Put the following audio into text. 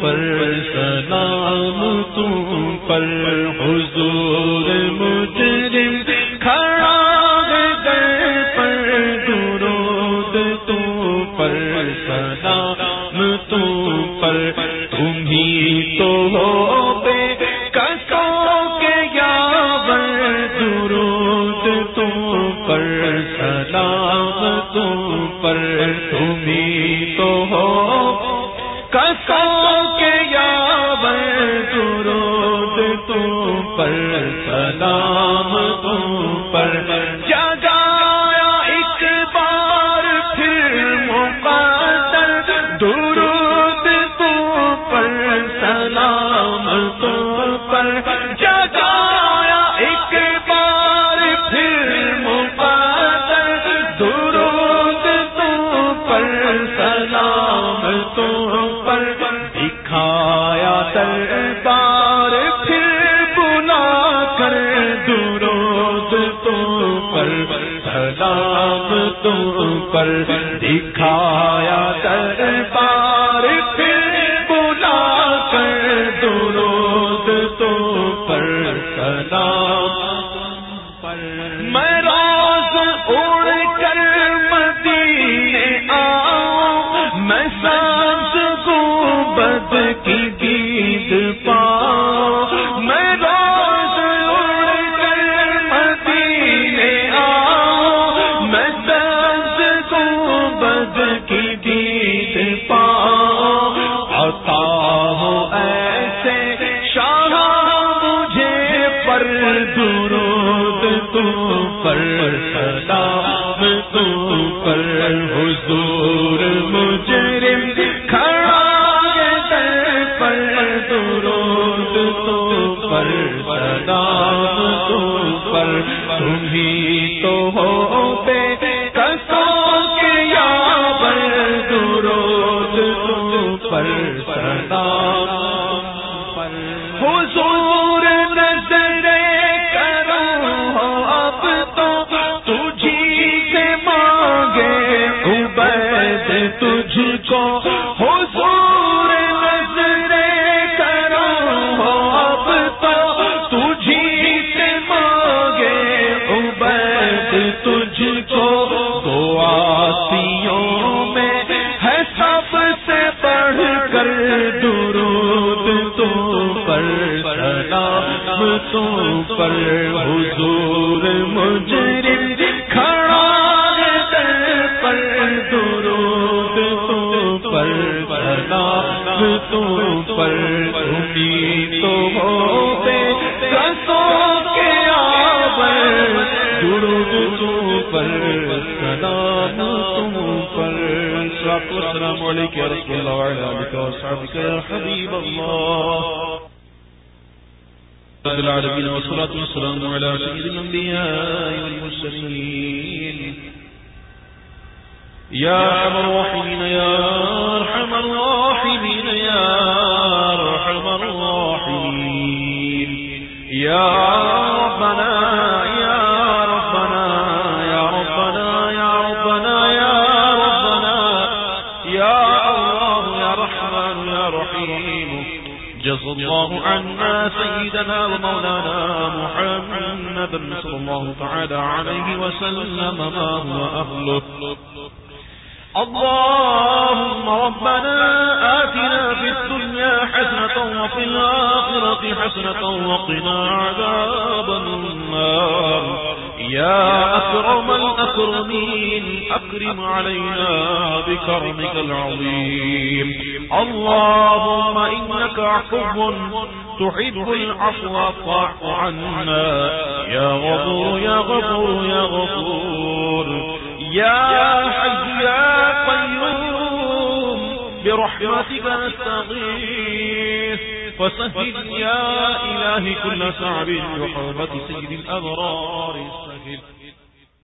پر سلام تم پر حضور تو ہو تم پر دکھایا دربار پھر بلا کر درود تم پر سنا میں میں سانس کو بد کی گیت در حضور مجرم کھڑا پر درود تو پر سلام تو پر۔ تمہیں تو ہو پہ پر سلام پر۔ حضور رفتوں پر حضور مجرم کھڑا در پر درود تو پر رفتوں پر گھمی تو ہوتے رسوں کے آور درود تو پر سلام تم پر السلام علیکم ورحمۃ اللہ وبرکاتہ۔ حبیب اللہ۔ رب العالمين والصلاة والسلام على سيد الأنبياء والمرسلين. يا أرحم الراحمين، يا أرحم الراحمين، يا أرحم الراحمين. يا ربنا رحيم. جزا الله عنا سيدنا ومولانا محمد صلى الله تعالى عليه وسلم ما هو أهله اللهم ربنا آتنا في الدنيا حسنة وفي الآخرة حسنة وقنا عذاب النار. يا أكرم الأكرمين، أكرم علينا بكرمك العظيم. اللهم إنك عفو تحب العفو، فاعف عنا. يا غفور يا غفور يا غفور. يا حي، يا برحمتك نستغيث. فسهل يا إلهي كل صعب وحرمة سيد الأبرار سهل